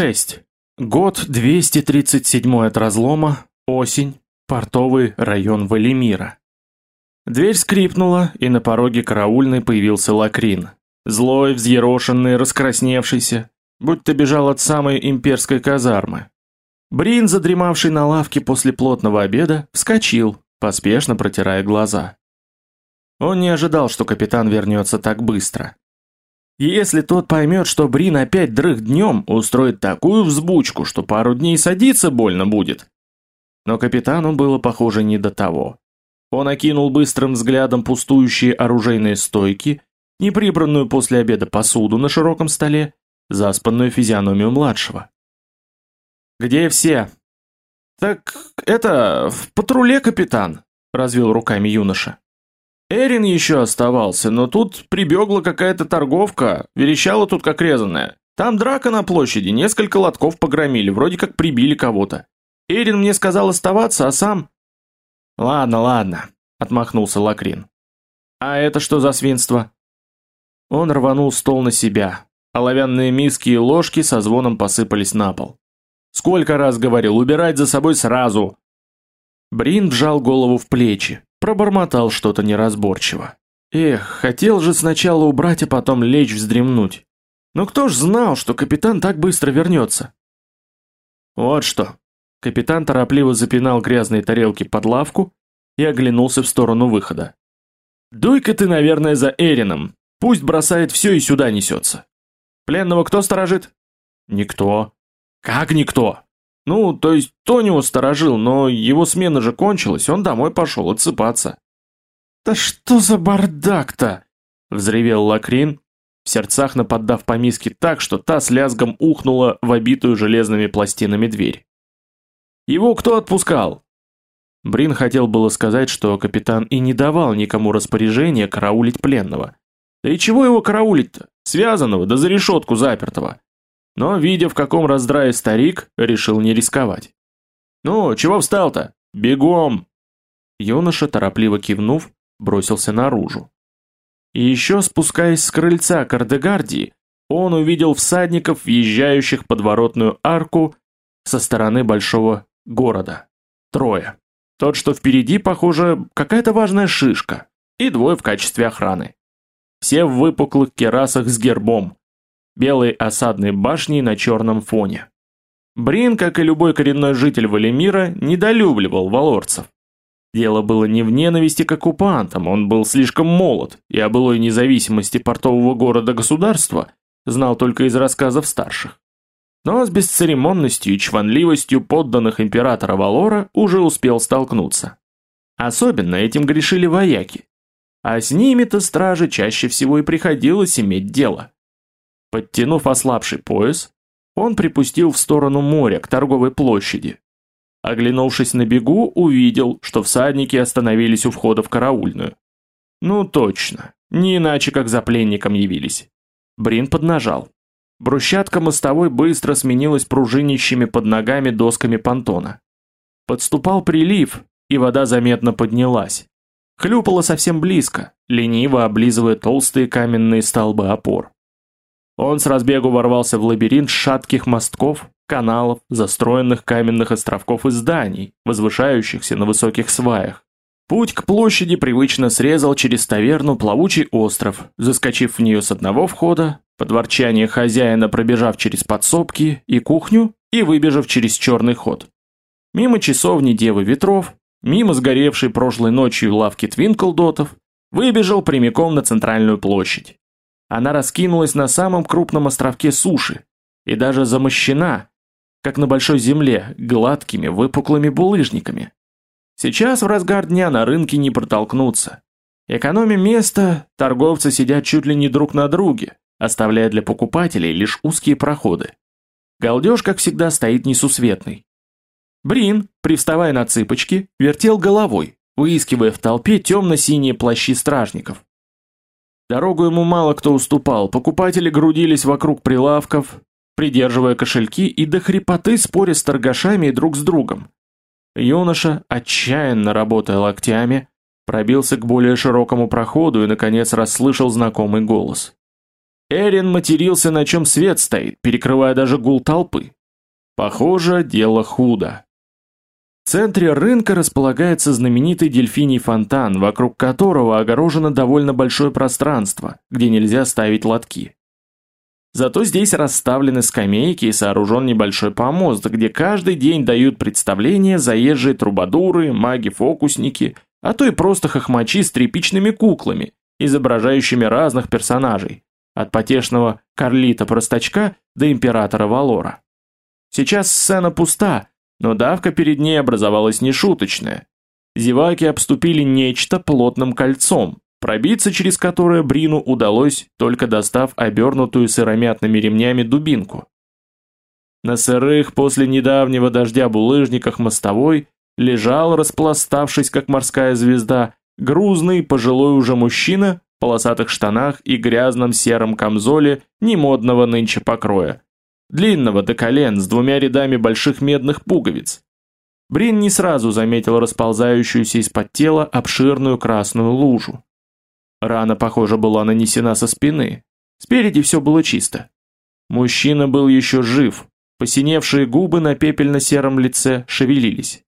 6. Год 237 от разлома, осень, портовый район Валимира. Дверь скрипнула, и на пороге караульной появился Лакрин. Злой, взъерошенный, раскрасневшийся, будто бежал от самой имперской казармы. Брин, задремавший на лавке после плотного обеда, вскочил, поспешно протирая глаза. Он не ожидал, что капитан вернется так быстро. Если тот поймет, что Брин опять дрых днем, устроит такую взбучку, что пару дней садиться больно будет. Но капитану было похоже не до того. Он окинул быстрым взглядом пустующие оружейные стойки, неприбранную после обеда посуду на широком столе, заспанную физиономию младшего. «Где все?» «Так это, в патруле, капитан», — развел руками юноша. Эрин еще оставался, но тут прибегла какая-то торговка, верещала тут как резаная. Там драка на площади, несколько лотков погромили, вроде как прибили кого-то. Эрин мне сказал оставаться, а сам... Ладно, ладно, отмахнулся Лакрин. А это что за свинство? Он рванул стол на себя. Оловянные миски и ложки со звоном посыпались на пол. Сколько раз говорил, убирать за собой сразу. Брин вжал голову в плечи. Пробормотал что-то неразборчиво. Эх, хотел же сначала убрать, а потом лечь вздремнуть. Но кто ж знал, что капитан так быстро вернется? Вот что. Капитан торопливо запинал грязные тарелки под лавку и оглянулся в сторону выхода. «Дуй-ка ты, наверное, за Эрином. Пусть бросает все и сюда несется. Пленного кто сторожит?» «Никто». «Как никто?» Ну, то есть Тонио сторожил, но его смена же кончилась, он домой пошел отсыпаться. «Да что за бардак-то?» — взревел Лакрин, в сердцах наподдав по миске так, что та с лязгом ухнула в обитую железными пластинами дверь. «Его кто отпускал?» Брин хотел было сказать, что капитан и не давал никому распоряжения караулить пленного. Да и чего его караулить-то? Связанного, да за решетку запертого но, видя в каком раздрае старик, решил не рисковать. «Ну, чего встал-то? Бегом!» Юноша, торопливо кивнув, бросился наружу. И еще спускаясь с крыльца Кардегардии, он увидел всадников, въезжающих под воротную арку со стороны большого города. Трое. Тот, что впереди, похоже, какая-то важная шишка, и двое в качестве охраны. Все в выпуклых керасах с гербом, белой осадной башней на черном фоне. Брин, как и любой коренной житель Валимира, недолюбливал валорцев. Дело было не в ненависти к оккупантам, он был слишком молод, и о былой независимости портового города-государства знал только из рассказов старших. Но с бесцеремонностью и чванливостью подданных императора Валора уже успел столкнуться. Особенно этим грешили вояки. А с ними-то страже чаще всего и приходилось иметь дело. Подтянув ослабший пояс, он припустил в сторону моря, к торговой площади. Оглянувшись на бегу, увидел, что всадники остановились у входа в караульную. Ну точно, не иначе как за пленником явились. Брин поднажал. Брусчатка мостовой быстро сменилась пружинищими под ногами досками понтона. Подступал прилив, и вода заметно поднялась. Хлюпала совсем близко, лениво облизывая толстые каменные столбы опор. Он с разбегу ворвался в лабиринт шатких мостков, каналов, застроенных каменных островков и зданий, возвышающихся на высоких сваях. Путь к площади привычно срезал через таверну плавучий остров, заскочив в нее с одного входа, под ворчание хозяина пробежав через подсобки и кухню и выбежав через черный ход. Мимо часовни Девы Ветров, мимо сгоревшей прошлой ночью лавки Твинклдотов, выбежал прямиком на центральную площадь. Она раскинулась на самом крупном островке суши и даже замощена, как на большой земле, гладкими выпуклыми булыжниками. Сейчас в разгар дня на рынке не протолкнуться. Экономя место, торговцы сидят чуть ли не друг на друге, оставляя для покупателей лишь узкие проходы. Галдеж, как всегда, стоит несусветный. Брин, привставая на цыпочки, вертел головой, выискивая в толпе темно-синие плащи стражников. Дорогу ему мало кто уступал, покупатели грудились вокруг прилавков, придерживая кошельки и до хрипоты споря с торгашами и друг с другом. Юноша, отчаянно работая локтями, пробился к более широкому проходу и, наконец, расслышал знакомый голос. Эрин матерился, на чем свет стоит, перекрывая даже гул толпы. Похоже, дело худо. В центре рынка располагается знаменитый дельфиний фонтан, вокруг которого огорожено довольно большое пространство, где нельзя ставить лотки. Зато здесь расставлены скамейки и сооружен небольшой помост, где каждый день дают представления заезжие трубадуры, маги-фокусники, а то и просто хохмачи с тряпичными куклами, изображающими разных персонажей, от потешного Карлита-простачка до императора Валора. Сейчас сцена пуста, но давка перед ней образовалась нешуточная. Зеваки обступили нечто плотным кольцом, пробиться через которое Брину удалось, только достав обернутую сыромятными ремнями дубинку. На сырых после недавнего дождя булыжниках мостовой лежал, распластавшись как морская звезда, грузный пожилой уже мужчина в полосатых штанах и грязном сером камзоле немодного нынче покроя длинного до колен с двумя рядами больших медных пуговиц. Брин не сразу заметил расползающуюся из-под тела обширную красную лужу. Рана, похоже, была нанесена со спины. Спереди все было чисто. Мужчина был еще жив, посиневшие губы на пепельно-сером лице шевелились.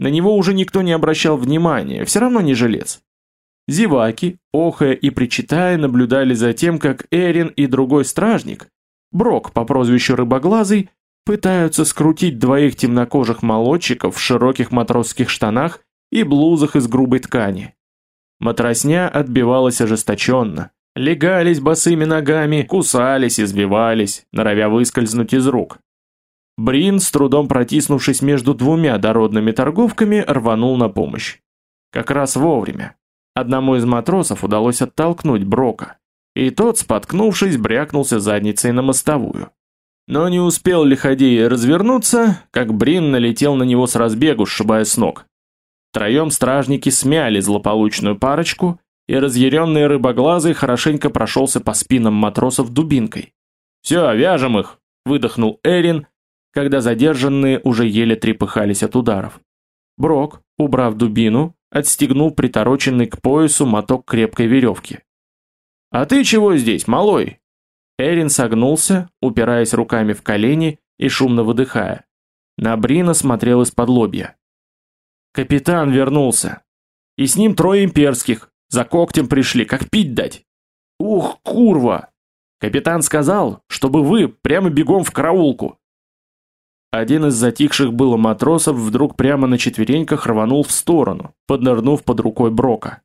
На него уже никто не обращал внимания, все равно не жилец. Зеваки, охая и причитая, наблюдали за тем, как Эрин и другой стражник, Брок по прозвищу Рыбоглазый, пытаются скрутить двоих темнокожих молодчиков в широких матросских штанах и блузах из грубой ткани. Матросня отбивалась ожесточенно. Легались босыми ногами, кусались, извивались, норовя выскользнуть из рук. Брин, с трудом протиснувшись между двумя дородными торговками, рванул на помощь. Как раз вовремя. Одному из матросов удалось оттолкнуть Брока и тот, споткнувшись, брякнулся задницей на мостовую. Но не успел Лиходей развернуться, как Брин налетел на него с разбегу, сшибая с ног. Троем стражники смяли злополучную парочку, и разъяренный рыбоглазый хорошенько прошелся по спинам матросов дубинкой. «Все, вяжем их!» – выдохнул Эрин, когда задержанные уже еле трепыхались от ударов. Брок, убрав дубину, отстегнул притороченный к поясу моток крепкой веревки. «А ты чего здесь, малой?» Эрин согнулся, упираясь руками в колени и шумно выдыхая. На Брина смотрел из-под лобья. «Капитан вернулся. И с ним трое имперских. За когтем пришли, как пить дать. Ух, курва! Капитан сказал, чтобы вы прямо бегом в караулку». Один из затихших было матросов вдруг прямо на четвереньках рванул в сторону, поднырнув под рукой Брока.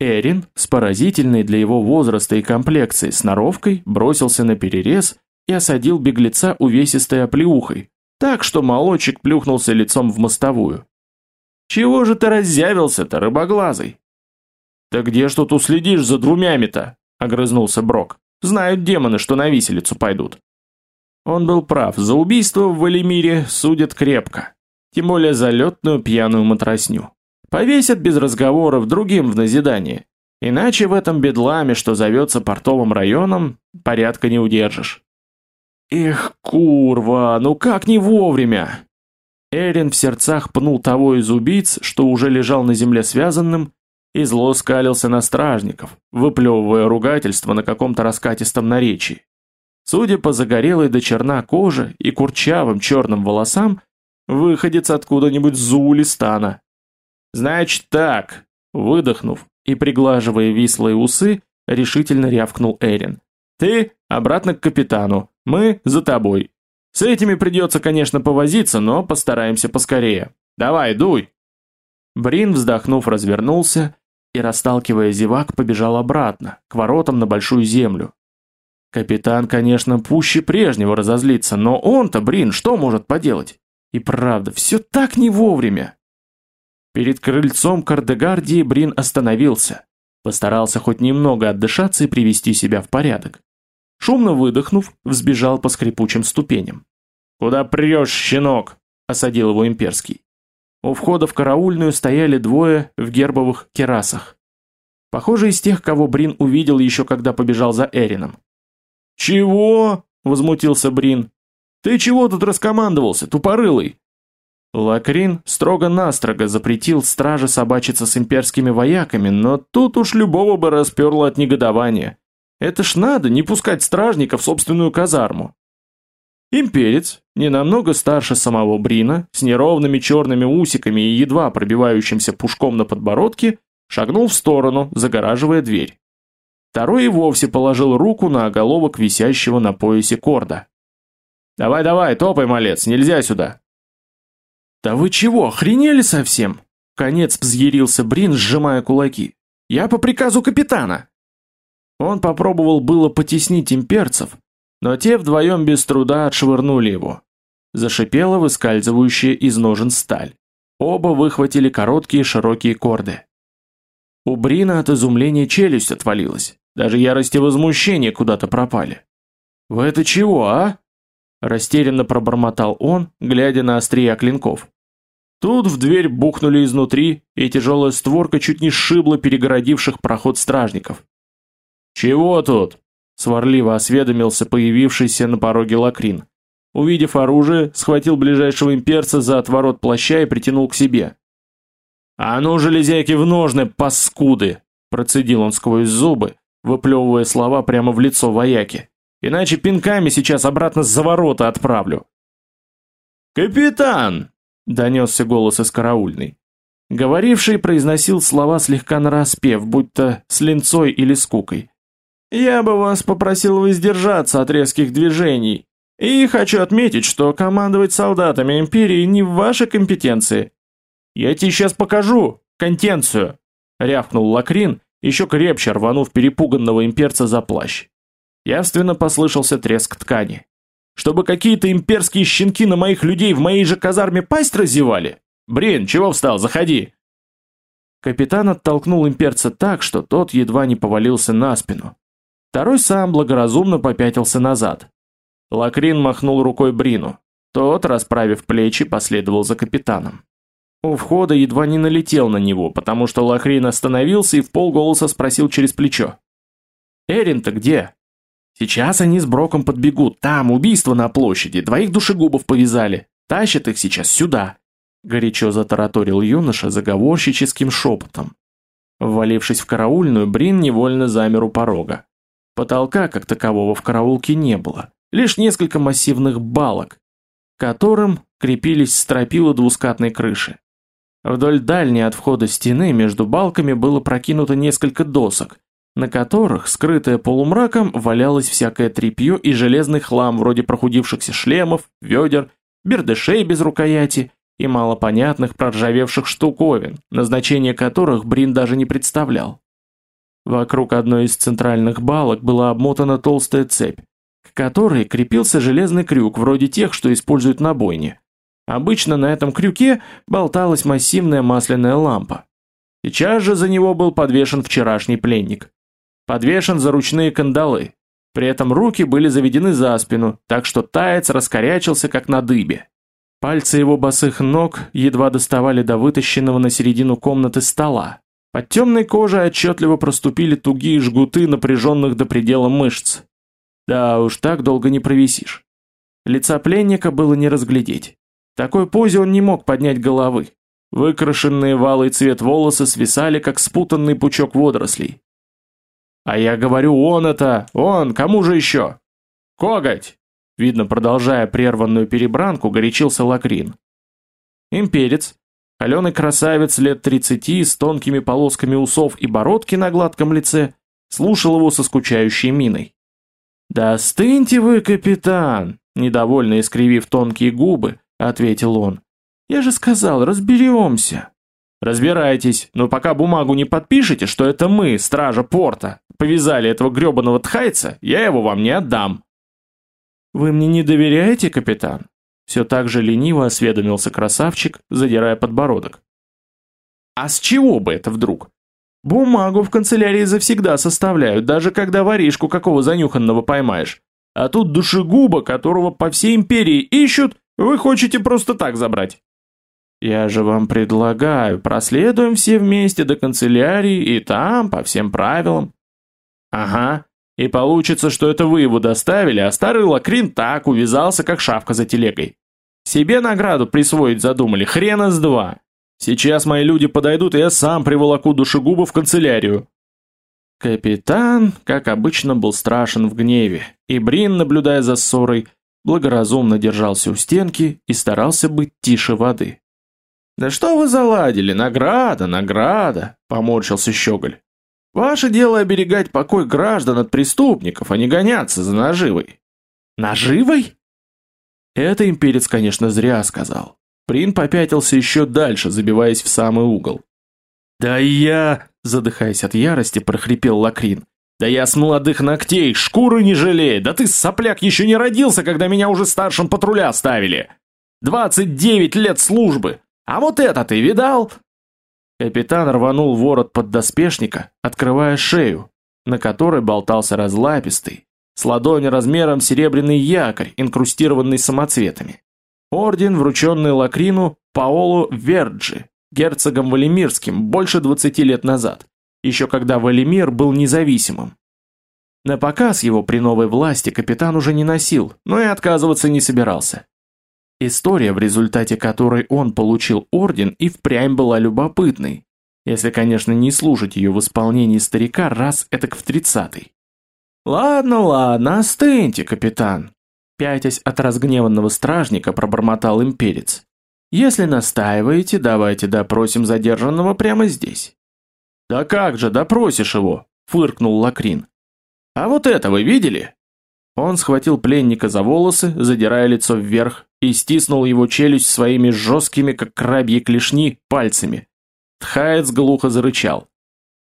Эрин, с поразительной для его возраста и комплекции сноровкой, бросился на перерез и осадил беглеца увесистой оплеухой, так что молочек плюхнулся лицом в мостовую. «Чего же ты раззявился-то, рыбоглазый?» «Да где ж тут уследишь за двумями-то?» — огрызнулся Брок. «Знают демоны, что на виселицу пойдут». Он был прав, за убийство в Валимире судят крепко, тем более за летную пьяную матросню. Повесят без разговоров другим в назидание. Иначе в этом бедламе, что зовется портовым районом, порядка не удержишь. Эх, курва, ну как не вовремя? Эрин в сердцах пнул того из убийц, что уже лежал на земле связанным, и зло скалился на стражников, выплевывая ругательство на каком-то раскатистом наречии. Судя по загорелой до черна коже и курчавым черным волосам, выходец откуда-нибудь Зуулистана. «Значит так», выдохнув и приглаживая вислые усы, решительно рявкнул Эрин. «Ты обратно к капитану, мы за тобой. С этими придется, конечно, повозиться, но постараемся поскорее. Давай, дуй!» Брин, вздохнув, развернулся и, расталкивая зевак, побежал обратно, к воротам на большую землю. Капитан, конечно, пуще прежнего разозлится, но он-то, Брин, что может поделать? И правда, все так не вовремя. Перед крыльцом Кардегардии Брин остановился. Постарался хоть немного отдышаться и привести себя в порядок. Шумно выдохнув, взбежал по скрипучим ступеням. «Куда прешь, щенок?» – осадил его имперский. У входа в караульную стояли двое в гербовых керасах. Похоже, из тех, кого Брин увидел еще когда побежал за Эрином. «Чего?» – возмутился Брин. «Ты чего тут раскомандовался, тупорылый? Лакрин строго-настрого запретил страже собачиться с имперскими вояками, но тут уж любого бы расперло от негодования. Это ж надо не пускать стражника в собственную казарму. Имперец, не намного старше самого Брина, с неровными черными усиками и едва пробивающимся пушком на подбородке, шагнул в сторону, загораживая дверь. Второй и вовсе положил руку на оголовок висящего на поясе корда. «Давай-давай, топай, малец, нельзя сюда!» «Да вы чего, охренели совсем?» Конец взъярился Брин, сжимая кулаки. «Я по приказу капитана!» Он попробовал было потеснить имперцев, но те вдвоем без труда отшвырнули его. Зашипела выскальзывающая из ножен сталь. Оба выхватили короткие широкие корды. У Брина от изумления челюсть отвалилась. Даже ярость и возмущение куда-то пропали. «Вы это чего, а?» Растерянно пробормотал он, глядя на острия клинков. Тут в дверь бухнули изнутри, и тяжелая створка чуть не сшибла перегородивших проход стражников. «Чего тут?» – сварливо осведомился появившийся на пороге Лакрин. Увидев оружие, схватил ближайшего имперца за отворот плаща и притянул к себе. «А ну, железяки в ножны, паскуды!» – процедил он сквозь зубы, выплевывая слова прямо в лицо вояки. «Иначе пинками сейчас обратно за ворота отправлю». «Капитан!» – донесся голос из караульной. Говоривший произносил слова слегка нараспев, будто с линцой или скукой. «Я бы вас попросил воздержаться от резких движений, и хочу отметить, что командовать солдатами Империи не в вашей компетенции. Я тебе сейчас покажу контенцию!» – рявкнул Лакрин, еще крепче рванув перепуганного имперца за плащ. Явственно послышался треск ткани. Чтобы какие-то имперские щенки на моих людей в моей же казарме пасть разевали? Брин, чего встал, заходи. Капитан оттолкнул имперца так, что тот едва не повалился на спину. Второй сам благоразумно попятился назад. Лакрин махнул рукой Брину. Тот, расправив плечи, последовал за капитаном. У входа едва не налетел на него, потому что Лахрин остановился и в полголоса спросил через плечо. «Эрин-то где?» «Сейчас они с Броком подбегут, там убийство на площади, двоих душегубов повязали, тащат их сейчас сюда», горячо затараторил юноша заговорщическим шепотом. Ввалившись в караульную, Брин невольно замер у порога. Потолка, как такового, в караулке не было, лишь несколько массивных балок, к которым крепились стропила двускатной крыши. Вдоль дальней от входа стены между балками было прокинуто несколько досок, на которых, скрытое полумраком, валялось всякое тряпье и железный хлам вроде прохудившихся шлемов, ведер, бердышей без рукояти и малопонятных проржавевших штуковин, назначение которых Брин даже не представлял. Вокруг одной из центральных балок была обмотана толстая цепь, к которой крепился железный крюк, вроде тех, что используют на бойне. Обычно на этом крюке болталась массивная масляная лампа. Сейчас же за него был подвешен вчерашний пленник. Подвешен за ручные кандалы. При этом руки были заведены за спину, так что таец раскорячился как на дыбе. Пальцы его босых ног едва доставали до вытащенного на середину комнаты стола. Под темной кожей отчетливо проступили тугие жгуты напряженных до предела мышц. Да уж так долго не провисишь. Лица пленника было не разглядеть. В такой позе он не мог поднять головы. Выкрашенные в алый цвет волосы свисали, как спутанный пучок водорослей. «А я говорю, он это! Он! Кому же еще?» «Коготь!» Видно, продолжая прерванную перебранку, горячился Лакрин. Имперец, холеный красавец лет тридцати с тонкими полосками усов и бородки на гладком лице, слушал его со скучающей миной. «Да остыньте вы, капитан!» Недовольно искривив тонкие губы, ответил он. Я же сказал, разберемся. Разбирайтесь, но пока бумагу не подпишете, что это мы, стража порта, повязали этого грёбаного тхайца, я его вам не отдам. Вы мне не доверяете, капитан? Все так же лениво осведомился красавчик, задирая подбородок. А с чего бы это вдруг? Бумагу в канцелярии завсегда составляют, даже когда воришку какого занюханного поймаешь. А тут душегуба, которого по всей империи ищут, вы хотите просто так забрать? Я же вам предлагаю, проследуем все вместе до канцелярии и там, по всем правилам. Ага, и получится, что это вы его доставили, а старый лакрин так увязался, как шавка за телегой. Себе награду присвоить задумали, хрена с два. Сейчас мои люди подойдут, и я сам приволоку душегуба в канцелярию. Капитан, как обычно, был страшен в гневе, и Брин, наблюдая за ссорой, благоразумно держался у стенки и старался быть тише воды. «Да что вы заладили? Награда, награда!» – поморщился Щеголь. «Ваше дело оберегать покой граждан от преступников, а не гоняться за наживой». «Наживой?» Это имперец, конечно, зря сказал. Прин попятился еще дальше, забиваясь в самый угол. «Да я...» – задыхаясь от ярости, прохрипел Лакрин. «Да я с молодых ногтей, шкуры не жалею! Да ты, сопляк, еще не родился, когда меня уже старшим патруля ставили! Двадцать девять лет службы! А вот это ты видал?» Капитан рванул ворот поддоспешника, открывая шею, на которой болтался разлапистый, с ладонь размером серебряный якорь, инкрустированный самоцветами. Орден, врученный Лакрину Паолу Верджи, герцогом Валимирским, больше 20 лет назад, еще когда Валимир был независимым. На показ его при новой власти капитан уже не носил, но и отказываться не собирался. История, в результате которой он получил орден, и впрямь была любопытной, если, конечно, не слушать ее в исполнении старика раз этак в тридцатый. «Ладно, ладно, остыньте, капитан», пятясь от разгневанного стражника, пробормотал имперец. «Если настаиваете, давайте допросим задержанного прямо здесь». «Да как же, допросишь его?» – фыркнул Лакрин. «А вот это вы видели?» Он схватил пленника за волосы, задирая лицо вверх, и стиснул его челюсть своими жесткими, как крабьи клешни, пальцами. Тхаец глухо зарычал.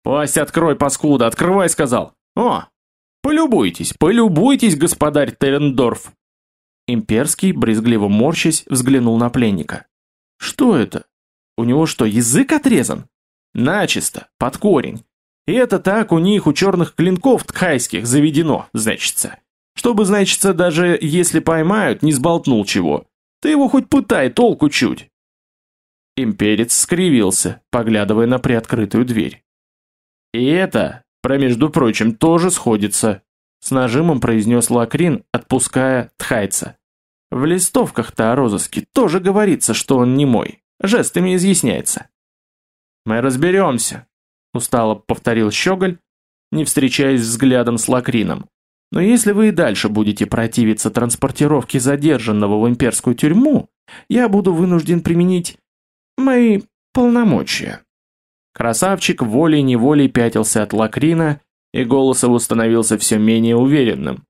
«Пасть открой, паскуда, открывай!» – сказал. «О, Полюбуйтесь, полюбуйтесь, господарь Терендорф. Имперский, брезгливо морщась, взглянул на пленника. Что это? У него что, язык отрезан? Начисто, под корень. И это так у них, у черных клинков тхайских, заведено, значится. Чтобы, значится, даже если поймают, не сболтнул чего. Ты его хоть пытай, толку чуть. Имперец скривился, поглядывая на приоткрытую дверь. И это про, между прочим, тоже сходится, с нажимом произнес Лакрин, отпуская Тхайца. В листовках-то о розыске тоже говорится, что он не мой. Жестами изъясняется. Мы разберемся, устало повторил Щеголь, не встречаясь взглядом с Лакрином. Но если вы и дальше будете противиться транспортировке задержанного в имперскую тюрьму, я буду вынужден применить мои полномочия. Красавчик волей-неволей пятился от лакрина, и голос его становился все менее уверенным.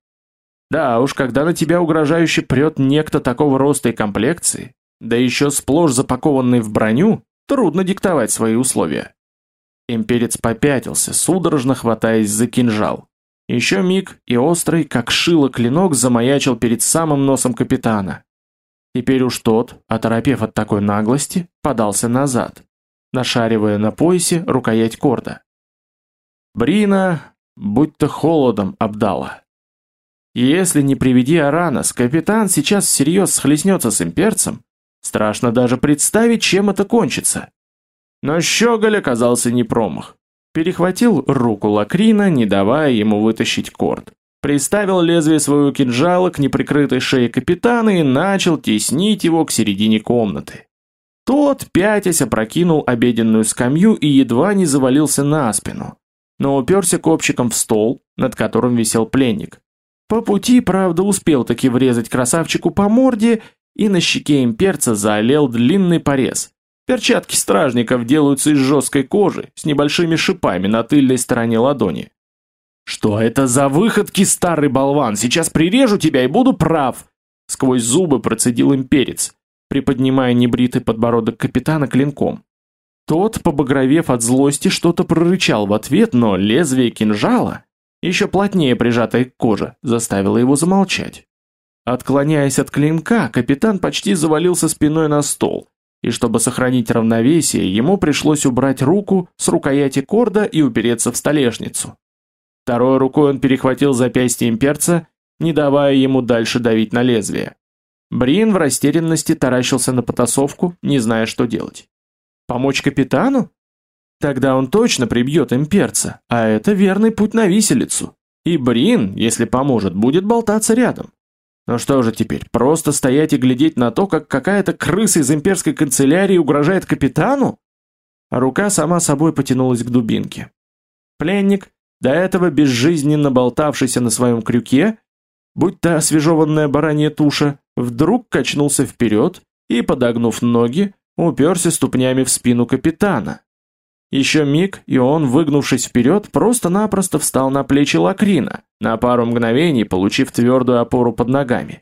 Да уж, когда на тебя угрожающе прет некто такого роста и комплекции, да еще сплошь запакованный в броню, трудно диктовать свои условия. Имперец попятился, судорожно хватаясь за кинжал. Еще миг, и острый, как шило клинок, замаячил перед самым носом капитана. Теперь уж тот, оторопев от такой наглости, подался назад нашаривая на поясе рукоять корда. Брина будто холодом обдала. Если не приведи Аранос, капитан сейчас всерьез схлестнется с имперцем, страшно даже представить, чем это кончится. Но Щеголь оказался не промах. Перехватил руку Лакрина, не давая ему вытащить корд. Приставил лезвие своего кинжала к неприкрытой шее капитана и начал теснить его к середине комнаты. Тот, пятясь, опрокинул обеденную скамью и едва не завалился на спину, но уперся копчиком в стол, над которым висел пленник. По пути, правда, успел таки врезать красавчику по морде, и на щеке имперца заолел длинный порез. Перчатки стражников делаются из жесткой кожи, с небольшими шипами на тыльной стороне ладони. «Что это за выходки, старый болван? Сейчас прирежу тебя и буду прав!» Сквозь зубы процедил имперец приподнимая небритый подбородок капитана клинком. Тот, побагровев от злости, что-то прорычал в ответ, но лезвие кинжала, еще плотнее прижатое к коже, заставило его замолчать. Отклоняясь от клинка, капитан почти завалился спиной на стол, и чтобы сохранить равновесие, ему пришлось убрать руку с рукояти корда и упереться в столешницу. Второй рукой он перехватил запястье имперца, не давая ему дальше давить на лезвие. Брин в растерянности таращился на потасовку, не зная, что делать. Помочь капитану? Тогда он точно прибьет имперца, а это верный путь на виселицу. И Брин, если поможет, будет болтаться рядом. Но что же теперь, просто стоять и глядеть на то, как какая-то крыса из имперской канцелярии угрожает капитану? рука сама собой потянулась к дубинке. Пленник, до этого безжизненно болтавшийся на своем крюке, будь то освежеванная баранья туша, вдруг качнулся вперед и, подогнув ноги, уперся ступнями в спину капитана. Еще миг, и он, выгнувшись вперед, просто-напросто встал на плечи Лакрина, на пару мгновений получив твердую опору под ногами.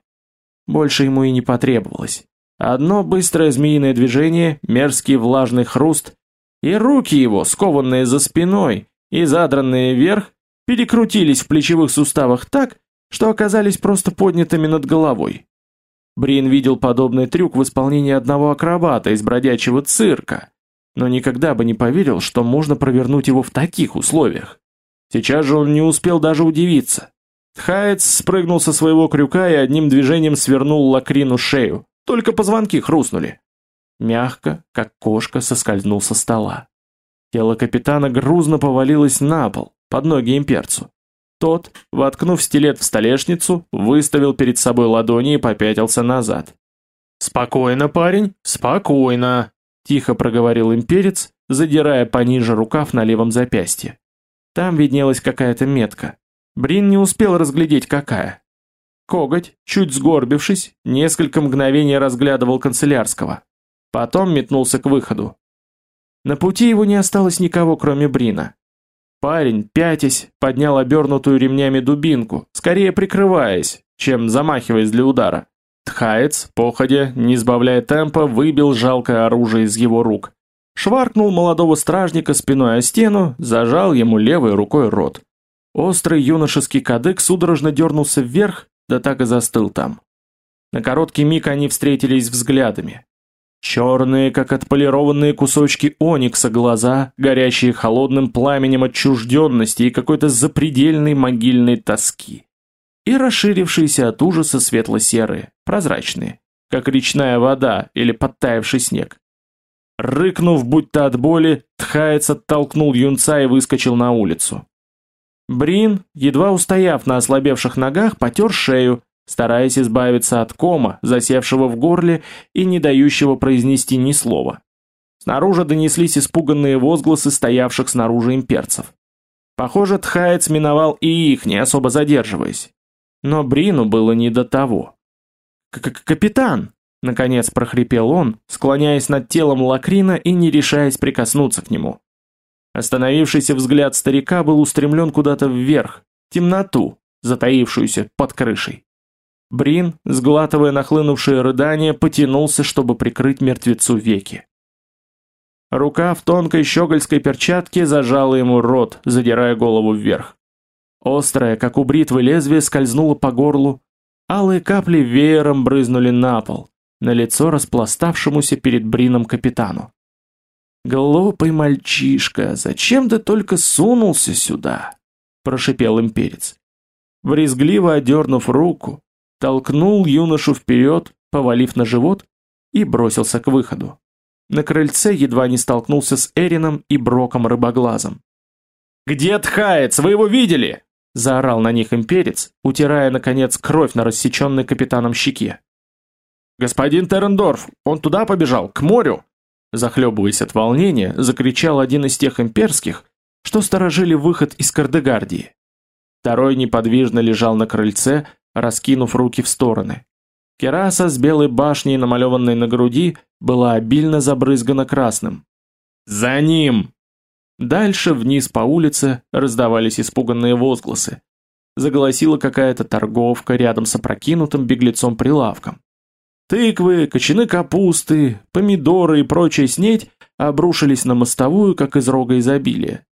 Больше ему и не потребовалось. Одно быстрое змеиное движение, мерзкий влажный хруст, и руки его, скованные за спиной и задранные вверх, перекрутились в плечевых суставах так, что оказались просто поднятыми над головой. Брин видел подобный трюк в исполнении одного акробата из бродячего цирка, но никогда бы не поверил, что можно провернуть его в таких условиях. Сейчас же он не успел даже удивиться. Тхаец спрыгнул со своего крюка и одним движением свернул лакрину шею, только позвонки хрустнули. Мягко, как кошка, соскользнул со стола. Тело капитана грузно повалилось на пол, под ноги имперцу. Тот, воткнув стилет в столешницу, выставил перед собой ладони и попятился назад. «Спокойно, парень, спокойно!» Тихо проговорил имперец, задирая пониже рукав на левом запястье. Там виднелась какая-то метка. Брин не успел разглядеть какая. Коготь, чуть сгорбившись, несколько мгновений разглядывал канцелярского. Потом метнулся к выходу. На пути его не осталось никого, кроме Брина. Парень, пятясь, поднял обернутую ремнями дубинку, скорее прикрываясь, чем замахиваясь для удара. Тхаец, походя, не сбавляя темпа, выбил жалкое оружие из его рук. Шваркнул молодого стражника спиной о стену, зажал ему левой рукой рот. Острый юношеский кадык судорожно дернулся вверх, да так и застыл там. На короткий миг они встретились взглядами. Черные, как отполированные кусочки оникса глаза, горящие холодным пламенем отчужденности и какой-то запредельной могильной тоски и расширившиеся от ужаса светло-серые, прозрачные, как речная вода или подтаявший снег. Рыкнув, будто от боли, Тхаец оттолкнул юнца и выскочил на улицу. Брин, едва устояв на ослабевших ногах, потер шею, стараясь избавиться от кома, засевшего в горле и не дающего произнести ни слова. Снаружи донеслись испуганные возгласы стоявших снаружи имперцев. Похоже, Тхаец миновал и их, не особо задерживаясь. Но Брину было не до того. К -к «Капитан!» — наконец прохрипел он, склоняясь над телом Лакрина и не решаясь прикоснуться к нему. Остановившийся взгляд старика был устремлен куда-то вверх, темноту, затаившуюся под крышей. Брин, сглатывая нахлынувшие рыдания, потянулся, чтобы прикрыть мертвецу веки. Рука в тонкой щегольской перчатке зажала ему рот, задирая голову вверх. Острое, как у бритвы лезвие, скользнуло по горлу. Алые капли веером брызнули на пол, на лицо распластавшемуся перед Брином капитану. «Глупый мальчишка, зачем ты только сунулся сюда?» – прошипел имперец. Врезгливо одернув руку, толкнул юношу вперед, повалив на живот, и бросился к выходу. На крыльце едва не столкнулся с Эрином и Броком Рыбоглазом. «Где Тхаец? Вы его видели?» Заорал на них имперец, утирая наконец кровь на рассеченной капитаном щеке. Господин Терендорф, он туда побежал, к морю, захлебываясь от волнения, закричал один из тех имперских, что сторожили выход из Кардегардии. Второй неподвижно лежал на крыльце, раскинув руки в стороны. Кераса с белой башней, намалеванной на груди, была обильно забрызгана красным. «За ним!» Дальше вниз по улице раздавались испуганные возгласы. Заголосила какая-то торговка рядом с опрокинутым беглецом прилавком. Тыквы, кочаны капусты, помидоры и прочая снедь обрушились на мостовую, как из рога изобилия.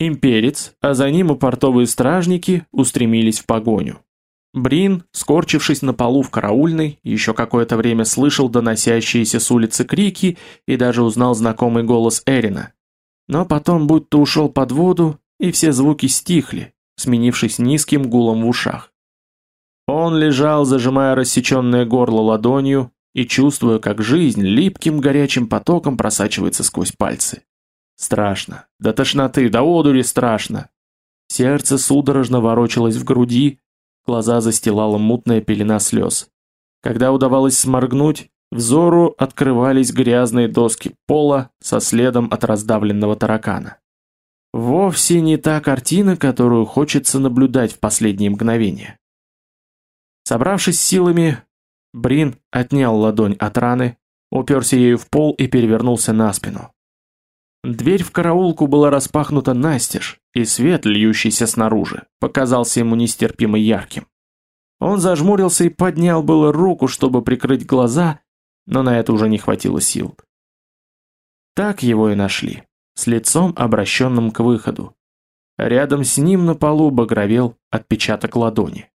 Имперец, а за ним и портовые стражники устремились в погоню. Брин, скорчившись на полу в караульной, еще какое-то время слышал доносящиеся с улицы крики и даже узнал знакомый голос Эрина. Но потом будто ушел под воду, и все звуки стихли, сменившись низким гулом в ушах. Он лежал, зажимая рассеченное горло ладонью и чувствуя, как жизнь липким горячим потоком просачивается сквозь пальцы. Страшно, до тошноты, до одури страшно. Сердце судорожно ворочалось в груди, глаза застилала мутная пелена слез. Когда удавалось сморгнуть, Взору открывались грязные доски пола со следом от раздавленного таракана. Вовсе не та картина, которую хочется наблюдать в последние мгновения. Собравшись силами, Брин отнял ладонь от раны, уперся ею в пол и перевернулся на спину. Дверь в караулку была распахнута настежь, и свет, льющийся снаружи, показался ему нестерпимо ярким. Он зажмурился и поднял было руку, чтобы прикрыть глаза, но на это уже не хватило сил. Так его и нашли, с лицом обращенным к выходу. Рядом с ним на полу багровел отпечаток ладони.